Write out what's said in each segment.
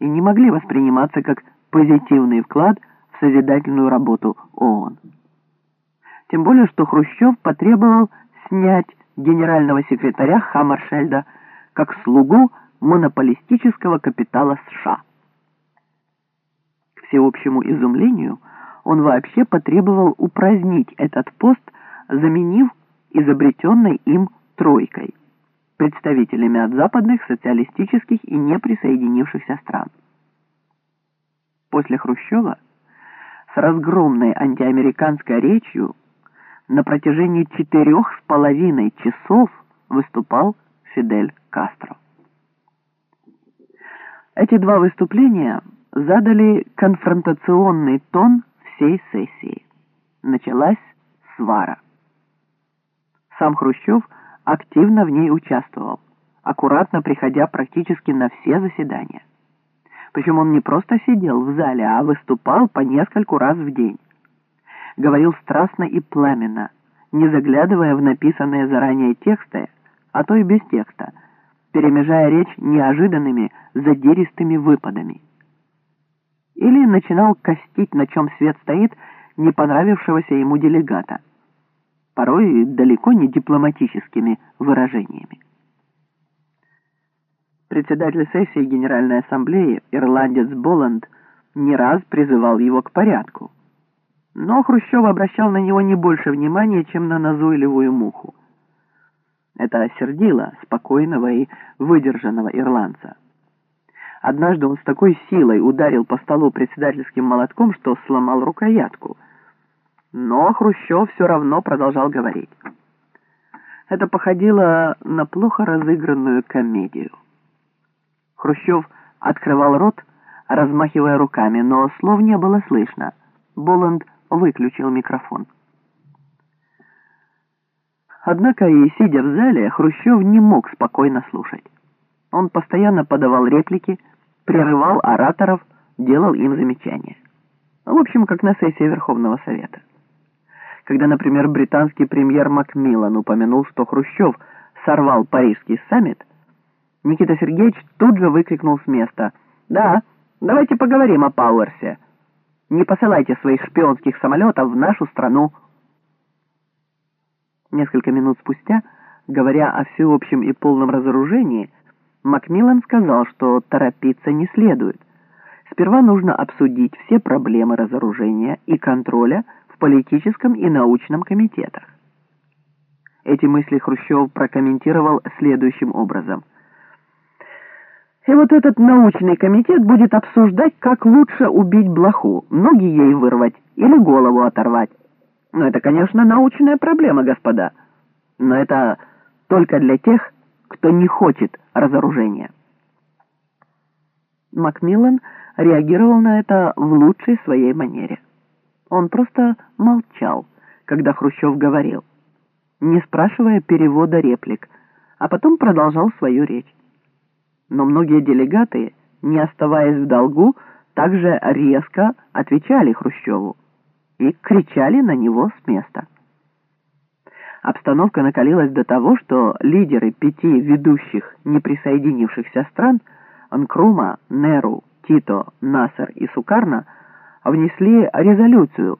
и не могли восприниматься как позитивный вклад в созидательную работу ООН. Тем более, что Хрущев потребовал снять генерального секретаря Хаммершельда как слугу монополистического капитала США. К всеобщему изумлению он вообще потребовал упразднить этот пост, заменив изобретенной им тройкой, представителями от западных социалистических и неприсоединившихся стран. После Хрущева с разгромной антиамериканской речью на протяжении четырех с половиной часов выступал Фидель Кастро. Эти два выступления задали конфронтационный тон всей сессии. Началась свара. Сам Хрущев активно в ней участвовал, аккуратно приходя практически на все заседания. Причем он не просто сидел в зале, а выступал по нескольку раз в день говорил страстно и пламенно, не заглядывая в написанные заранее тексты, а то и без текста, перемежая речь неожиданными задиристыми выпадами. Или начинал костить, на чем свет стоит, не понравившегося ему делегата, порой далеко не дипломатическими выражениями. Председатель сессии Генеральной Ассамблеи, ирландец Боланд, не раз призывал его к порядку. Но Хрущев обращал на него не больше внимания, чем на назойливую муху. Это осердило спокойного и выдержанного ирландца. Однажды он с такой силой ударил по столу председательским молотком, что сломал рукоятку. Но Хрущев все равно продолжал говорить. Это походило на плохо разыгранную комедию. Хрущев открывал рот, размахивая руками, но слов не было слышно. Боланд выключил микрофон. Однако и сидя в зале, Хрущев не мог спокойно слушать. Он постоянно подавал реплики, прерывал ораторов, делал им замечания. В общем, как на сессии Верховного Совета. Когда, например, британский премьер Макмиллан упомянул, что Хрущев сорвал парижский саммит, Никита Сергеевич тут же выкрикнул с места «Да, давайте поговорим о Пауэрсе». Не посылайте своих шпионских самолетов в нашу страну. Несколько минут спустя, говоря о всеобщем и полном разоружении, Макмиллан сказал, что торопиться не следует. Сперва нужно обсудить все проблемы разоружения и контроля в политическом и научном комитетах. Эти мысли Хрущев прокомментировал следующим образом – и вот этот научный комитет будет обсуждать, как лучше убить блоху, ноги ей вырвать или голову оторвать. Ну, это, конечно, научная проблема, господа. Но это только для тех, кто не хочет разоружения. Макмиллан реагировал на это в лучшей своей манере. Он просто молчал, когда Хрущев говорил, не спрашивая перевода реплик, а потом продолжал свою речь но многие делегаты, не оставаясь в долгу, также резко отвечали Хрущеву и кричали на него с места. Обстановка накалилась до того, что лидеры пяти ведущих неприсоединившихся стран Нкрума, Неру, Тито, Насер и Сукарна внесли резолюцию,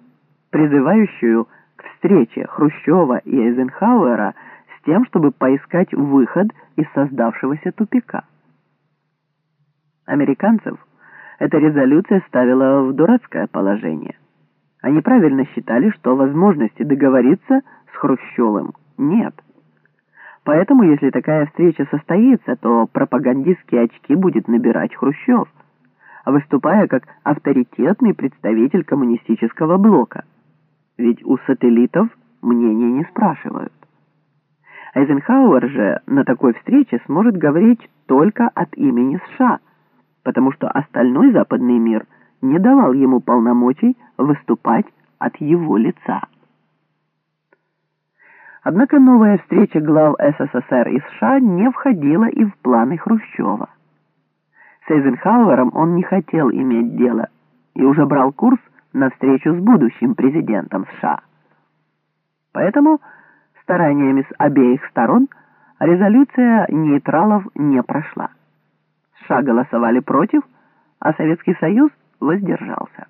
призывающую к встрече Хрущева и Эйзенхауэра с тем, чтобы поискать выход из создавшегося тупика американцев эта резолюция ставила в дурацкое положение. Они правильно считали, что возможности договориться с Хрущевым нет. Поэтому, если такая встреча состоится, то пропагандистские очки будет набирать Хрущев, выступая как авторитетный представитель коммунистического блока. Ведь у сателлитов мнения не спрашивают. Эйзенхауэр же на такой встрече сможет говорить только от имени США – потому что остальной западный мир не давал ему полномочий выступать от его лица. Однако новая встреча глав СССР и США не входила и в планы Хрущева. С Эйзенхауэром он не хотел иметь дело и уже брал курс на встречу с будущим президентом США. Поэтому стараниями с обеих сторон резолюция нейтралов не прошла. США голосовали против, а Советский Союз воздержался.